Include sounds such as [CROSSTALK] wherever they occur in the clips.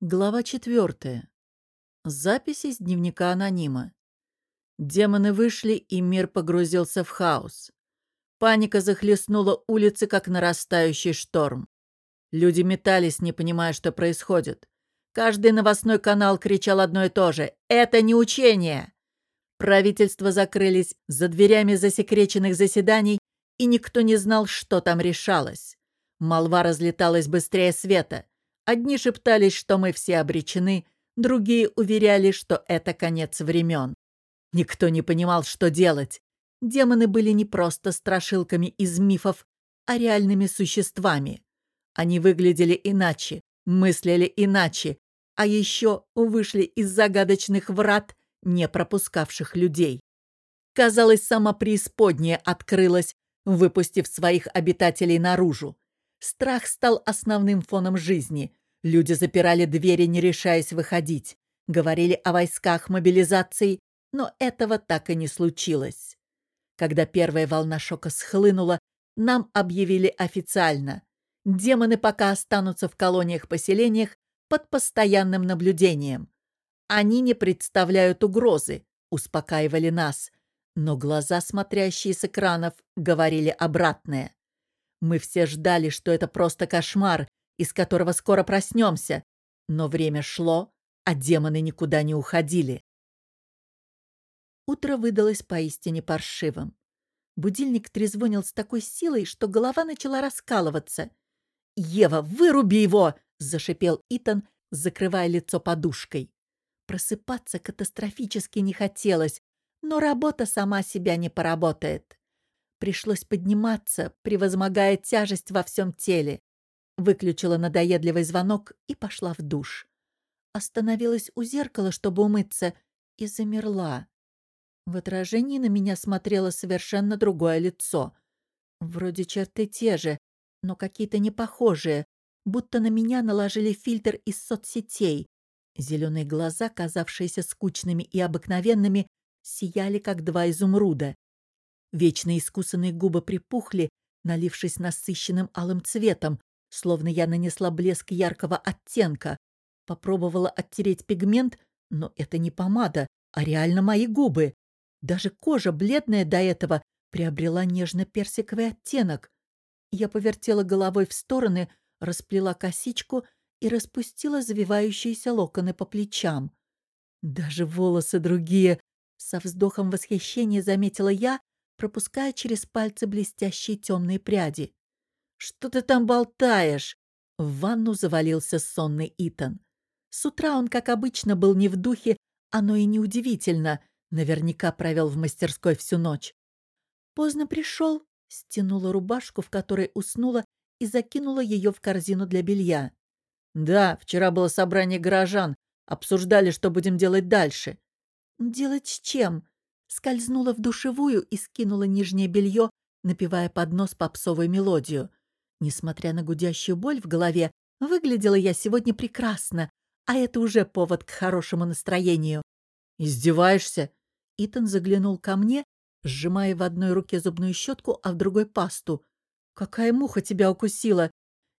Глава четвертая. Запись из дневника анонима. Демоны вышли, и мир погрузился в хаос. Паника захлестнула улицы, как нарастающий шторм. Люди метались, не понимая, что происходит. Каждый новостной канал кричал одно и то же «Это не учение!». Правительства закрылись за дверями засекреченных заседаний, и никто не знал, что там решалось. Молва разлеталась быстрее света. Одни шептались, что мы все обречены, другие уверяли, что это конец времен. Никто не понимал, что делать. Демоны были не просто страшилками из мифов, а реальными существами. Они выглядели иначе, мыслили иначе, а еще вышли из загадочных врат, не пропускавших людей. Казалось, сама преисподняя открылась, выпустив своих обитателей наружу. Страх стал основным фоном жизни. Люди запирали двери, не решаясь выходить. Говорили о войсках мобилизации, но этого так и не случилось. Когда первая волна шока схлынула, нам объявили официально. Демоны пока останутся в колониях-поселениях под постоянным наблюдением. Они не представляют угрозы, успокаивали нас, но глаза, смотрящие с экранов, говорили обратное. Мы все ждали, что это просто кошмар, из которого скоро проснемся. Но время шло, а демоны никуда не уходили. Утро выдалось поистине паршивым. Будильник трезвонил с такой силой, что голова начала раскалываться. «Ева, выруби его!» — зашипел Итан, закрывая лицо подушкой. Просыпаться катастрофически не хотелось, но работа сама себя не поработает. Пришлось подниматься, превозмогая тяжесть во всем теле. Выключила надоедливый звонок и пошла в душ. Остановилась у зеркала, чтобы умыться, и замерла. В отражении на меня смотрело совершенно другое лицо. Вроде черты те же, но какие-то непохожие, будто на меня наложили фильтр из соцсетей. Зеленые глаза, казавшиеся скучными и обыкновенными, сияли, как два изумруда. Вечно искусанные губы припухли, налившись насыщенным алым цветом, словно я нанесла блеск яркого оттенка. Попробовала оттереть пигмент, но это не помада, а реально мои губы. Даже кожа, бледная до этого, приобрела нежно-персиковый оттенок. Я повертела головой в стороны, расплела косичку и распустила завивающиеся локоны по плечам. Даже волосы другие. Со вздохом восхищения заметила я, пропуская через пальцы блестящие темные пряди. «Что ты там болтаешь?» В ванну завалился сонный Итан. С утра он, как обычно, был не в духе, оно и неудивительно. Наверняка провел в мастерской всю ночь. Поздно пришел, стянула рубашку, в которой уснула, и закинула ее в корзину для белья. «Да, вчера было собрание горожан. Обсуждали, что будем делать дальше». «Делать с чем?» скользнула в душевую и скинула нижнее белье, напевая под нос попсовую мелодию. Несмотря на гудящую боль в голове, выглядела я сегодня прекрасно, а это уже повод к хорошему настроению. «Издеваешься?» Итан заглянул ко мне, сжимая в одной руке зубную щетку, а в другой пасту. «Какая муха тебя укусила!»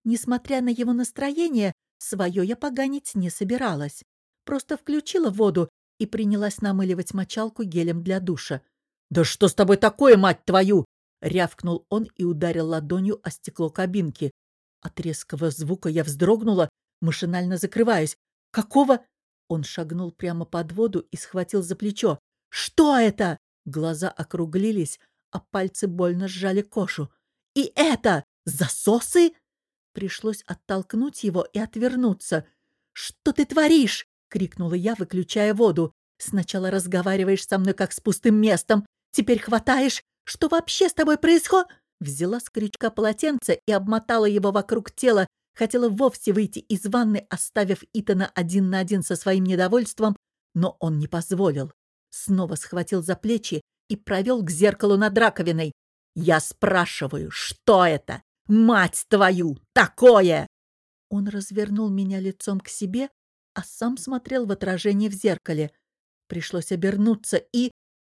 Несмотря на его настроение, свое я поганить не собиралась. Просто включила воду и принялась намыливать мочалку гелем для душа. «Да что с тобой такое, мать твою?» — рявкнул он и ударил ладонью о стекло кабинки. От резкого звука я вздрогнула, машинально закрываясь. «Какого?» Он шагнул прямо под воду и схватил за плечо. «Что это?» Глаза округлились, а пальцы больно сжали кошу. «И это! Засосы?» Пришлось оттолкнуть его и отвернуться. «Что ты творишь?» — крикнула я, выключая воду. «Сначала разговариваешь со мной, как с пустым местом. Теперь хватаешь. Что вообще с тобой происходит?» Взяла с крючка полотенце и обмотала его вокруг тела. Хотела вовсе выйти из ванны, оставив Итана один на один со своим недовольством, но он не позволил. Снова схватил за плечи и провел к зеркалу над раковиной. «Я спрашиваю, что это? Мать твою! Такое!» Он развернул меня лицом к себе, а сам смотрел в отражение в зеркале. Пришлось обернуться, и...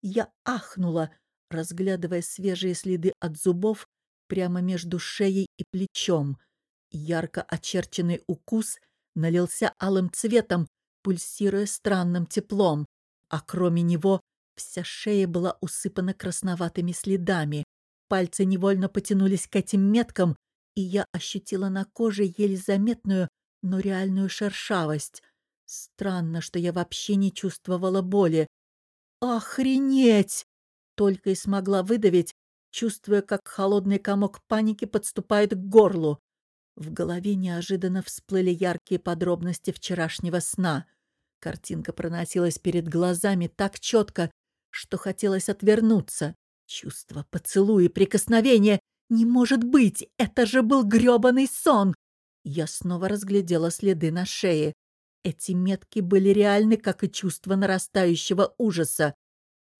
Я ахнула, разглядывая свежие следы от зубов прямо между шеей и плечом. Ярко очерченный укус, налился алым цветом, пульсируя странным теплом, а кроме него вся шея была усыпана красноватыми следами. Пальцы невольно потянулись к этим меткам, и я ощутила на коже еле заметную, но реальную шершавость. Странно, что я вообще не чувствовала боли. «Охренеть!» Только и смогла выдавить, чувствуя, как холодный комок паники подступает к горлу. В голове неожиданно всплыли яркие подробности вчерашнего сна. Картинка проносилась перед глазами так четко, что хотелось отвернуться. Чувство, поцелуи, прикосновения. Не может быть! Это же был грёбаный сон! Я снова разглядела следы на шее. Эти метки были реальны, как и чувство нарастающего ужаса.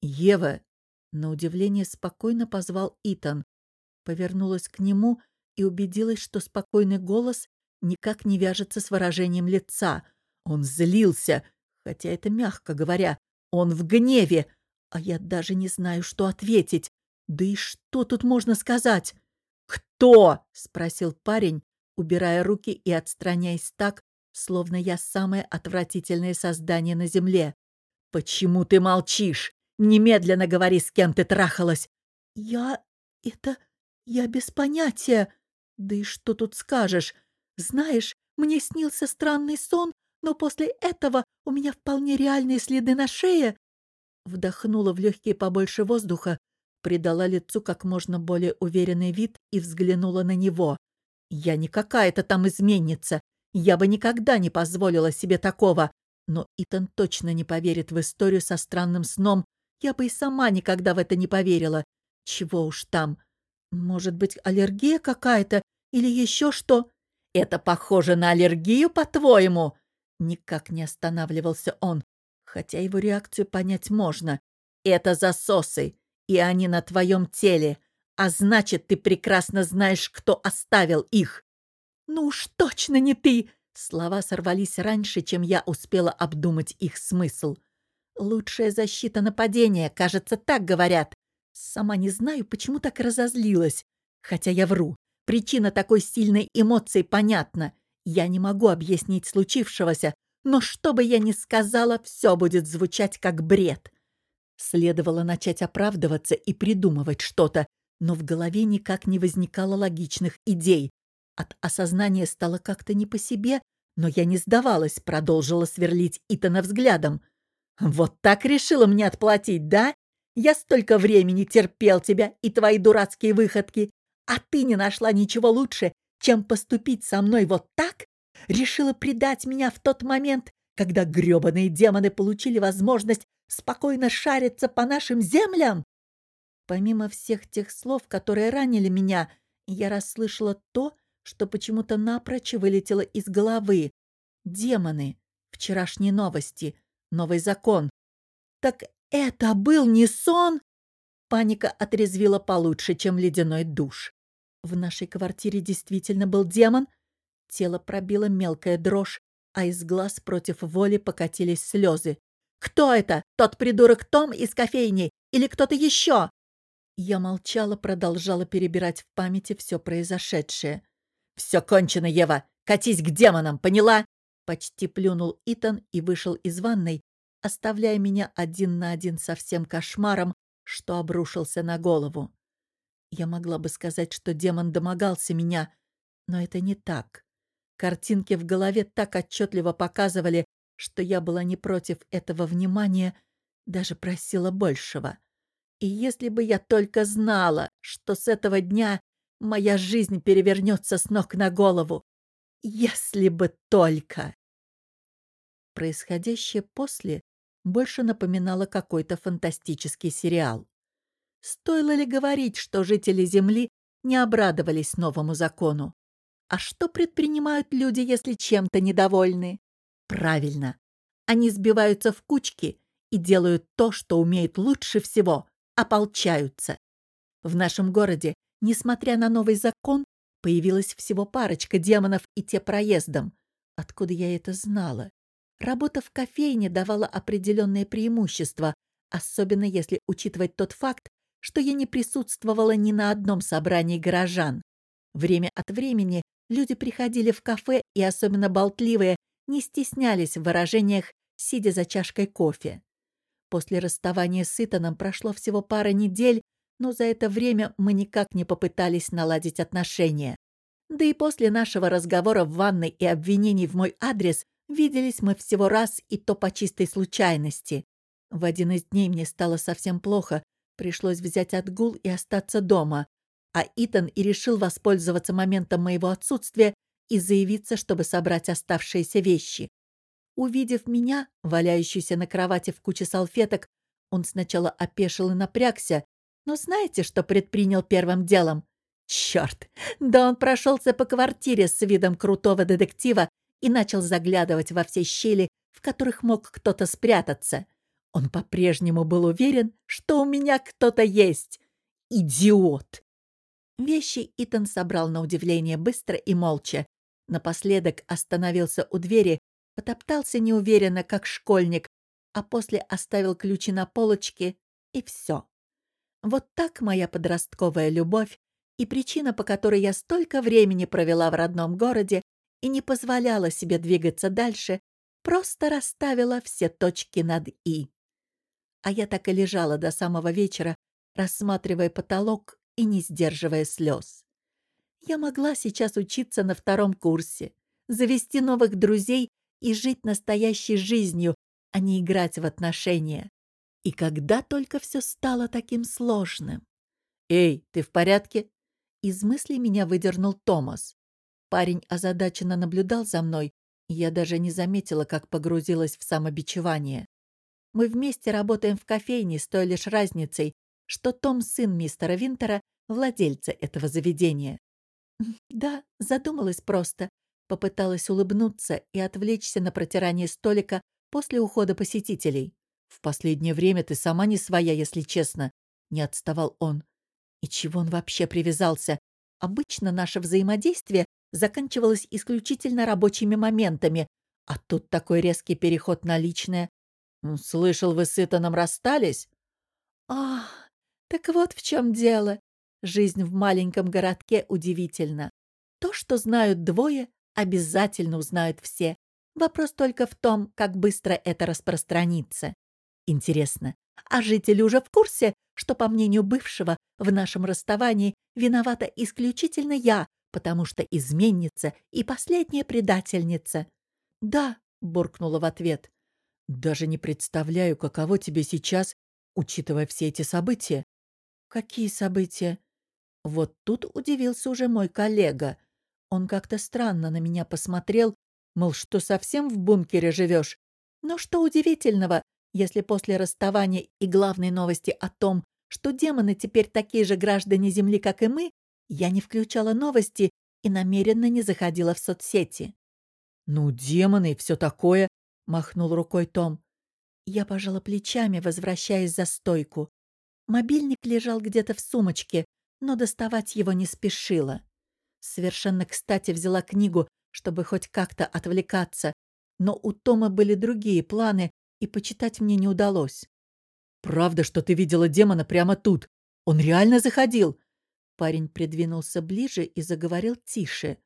«Ева!» — на удивление спокойно позвал Итан. Повернулась к нему и убедилась, что спокойный голос никак не вяжется с выражением лица. Он злился, хотя это мягко говоря. Он в гневе, а я даже не знаю, что ответить. Да и что тут можно сказать? «Кто?» — спросил парень, убирая руки и отстраняясь так, словно я самое отвратительное создание на земле. «Почему ты молчишь? Немедленно говори, с кем ты трахалась!» «Я... это... я без понятия. Да и что тут скажешь? Знаешь, мне снился странный сон, но после этого у меня вполне реальные следы на шее». Вдохнула в легкие побольше воздуха, придала лицу как можно более уверенный вид и взглянула на него. «Я не какая-то там изменница. Я бы никогда не позволила себе такого. Но Итан точно не поверит в историю со странным сном. Я бы и сама никогда в это не поверила. Чего уж там. Может быть, аллергия какая-то или еще что? Это похоже на аллергию, по-твоему? Никак не останавливался он, хотя его реакцию понять можно. Это засосы, и они на твоем теле. А значит, ты прекрасно знаешь, кто оставил их. «Ну уж точно не ты!» Слова сорвались раньше, чем я успела обдумать их смысл. «Лучшая защита нападения, кажется, так говорят. Сама не знаю, почему так разозлилась. Хотя я вру. Причина такой сильной эмоции понятна. Я не могу объяснить случившегося, но что бы я ни сказала, все будет звучать как бред. Следовало начать оправдываться и придумывать что-то, но в голове никак не возникало логичных идей. От осознания стало как-то не по себе, но я не сдавалась, продолжила сверлить Итана взглядом. «Вот так решила мне отплатить, да? Я столько времени терпел тебя и твои дурацкие выходки, а ты не нашла ничего лучше, чем поступить со мной вот так? Решила предать меня в тот момент, когда грёбаные демоны получили возможность спокойно шариться по нашим землям?» Помимо всех тех слов, которые ранили меня, я расслышала то, что почему-то напрочь вылетело из головы. Демоны. Вчерашние новости. Новый закон. Так это был не сон? Паника отрезвила получше, чем ледяной душ. В нашей квартире действительно был демон. Тело пробило мелкая дрожь, а из глаз против воли покатились слезы. «Кто это? Тот придурок Том из кофейни? Или кто-то еще?» Я молчала, продолжала перебирать в памяти все произошедшее. «Все кончено, Ева! Катись к демонам, поняла?» Почти плюнул Итан и вышел из ванной, оставляя меня один на один со всем кошмаром, что обрушился на голову. Я могла бы сказать, что демон домогался меня, но это не так. Картинки в голове так отчетливо показывали, что я была не против этого внимания, даже просила большего. И если бы я только знала, что с этого дня моя жизнь перевернется с ног на голову. Если бы только! Происходящее после больше напоминало какой-то фантастический сериал. Стоило ли говорить, что жители Земли не обрадовались новому закону? А что предпринимают люди, если чем-то недовольны? Правильно. Они сбиваются в кучки и делают то, что умеют лучше всего — ополчаются. В нашем городе Несмотря на новый закон, появилась всего парочка демонов и те проездом. Откуда я это знала? Работа в кофейне давала определенные преимущества, особенно если учитывать тот факт, что я не присутствовала ни на одном собрании горожан. Время от времени Люди приходили в кафе и, особенно болтливые, не стеснялись в выражениях, сидя за чашкой кофе. После расставания с Итаном прошло всего пара недель, но за это время мы никак не попытались наладить отношения. Да и после нашего разговора в ванной и обвинений в мой адрес виделись мы всего раз и то по чистой случайности. В один из дней мне стало совсем плохо, пришлось взять отгул и остаться дома. А Итан и решил воспользоваться моментом моего отсутствия и заявиться, чтобы собрать оставшиеся вещи. Увидев меня, валяющуюся на кровати в куче салфеток, он сначала опешил и напрягся, но знаете, что предпринял первым делом? Черт! Да он прошелся по квартире с видом крутого детектива и начал заглядывать во все щели, в которых мог кто-то спрятаться. Он по-прежнему был уверен, что у меня кто-то есть. Идиот! Вещи Итан собрал на удивление быстро и молча. Напоследок остановился у двери, потоптался неуверенно, как школьник, а после оставил ключи на полочке, и все. Вот так моя подростковая любовь и причина, по которой я столько времени провела в родном городе и не позволяла себе двигаться дальше, просто расставила все точки над «и». А я так и лежала до самого вечера, рассматривая потолок и не сдерживая слез. Я могла сейчас учиться на втором курсе, завести новых друзей и жить настоящей жизнью, а не играть в отношения. И когда только все стало таким сложным. «Эй, ты в порядке?» Из мыслей меня выдернул Томас. Парень озадаченно наблюдал за мной, и я даже не заметила, как погрузилась в самобичевание. Мы вместе работаем в кофейне с той лишь разницей, что Том сын мистера Винтера, владельца этого заведения. [LAUGHS] Да, задумалась просто. Попыталась улыбнуться и отвлечься на протирание столика после ухода посетителей. «В последнее время ты сама не своя, если честно», — не отставал он. И чего он вообще привязался? Обычно наше взаимодействие заканчивалось исключительно рабочими моментами, а тут такой резкий переход на личное. «Слышал, вы с Итаном расстались?» «Ах, так вот в чем дело. Жизнь в маленьком городке удивительна. То, что знают двое, обязательно узнают все. Вопрос только в том, как быстро это распространится. Интересно, а жители уже в курсе, что, по мнению бывшего, в нашем расставании виновата исключительно я, потому что изменница и последняя предательница? «Да», — буркнула в ответ. «Даже не представляю, каково тебе сейчас, учитывая все эти события». «Какие события?» Вот тут удивился уже мой коллега. Он как-то странно на меня посмотрел, мол, что совсем в бункере живешь? Но что удивительного, если после расставания и главной новости о том, что демоны теперь такие же граждане Земли, как и мы, я не включала новости и намеренно не заходила в соцсети. «Ну, демоны и все такое», — махнул рукой Том. Я пожала плечами, возвращаясь за стойку. Мобильник лежал где-то в сумочке, но доставать его не спешила. Совершенно кстати взяла книгу, чтобы хоть как-то отвлекаться, но у Тома были другие планы, и почитать мне не удалось. «Правда, что ты видела демона прямо тут? Он реально заходил?» Парень придвинулся ближе и заговорил тише.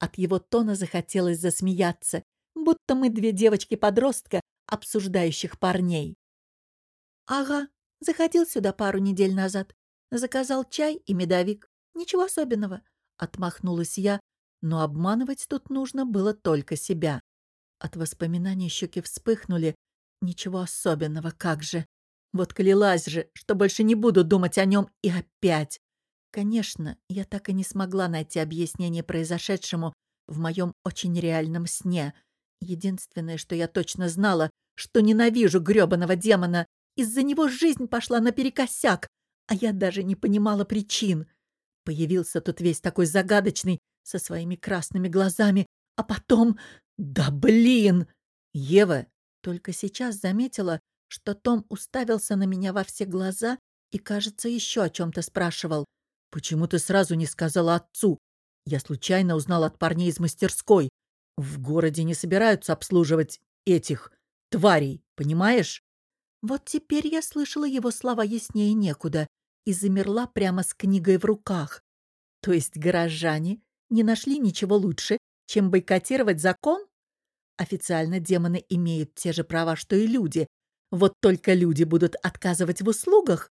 От его тона захотелось засмеяться, будто мы две девочки-подростка, обсуждающих парней. «Ага, заходил сюда пару недель назад. Заказал чай и медовик. Ничего особенного», — отмахнулась я, но обманывать тут нужно было только себя. От воспоминаний щеки вспыхнули, Ничего особенного, как же. Вот клялась же, что больше не буду думать о нем и опять. Конечно, я так и не смогла найти объяснение произошедшему в моем очень реальном сне. Единственное, что я точно знала, что ненавижу грёбаного демона. Из-за него жизнь пошла наперекосяк, а я даже не понимала причин. Появился тут весь такой загадочный, со своими красными глазами, а потом... Да блин! Ева, только сейчас заметила, что Том уставился на меня во все глаза и, кажется, еще о чем-то спрашивал. «Почему ты сразу не сказала отцу? Я случайно узнал от парней из мастерской. В городе не собираются обслуживать этих тварей, понимаешь?» Вот теперь я слышала его слова яснее некуда и замерла прямо с книгой в руках. То есть горожане не нашли ничего лучше, чем бойкотировать закон? Официально демоны имеют те же права, что и люди. Вот только люди будут отказывать в услугах?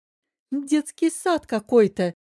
Детский сад какой-то.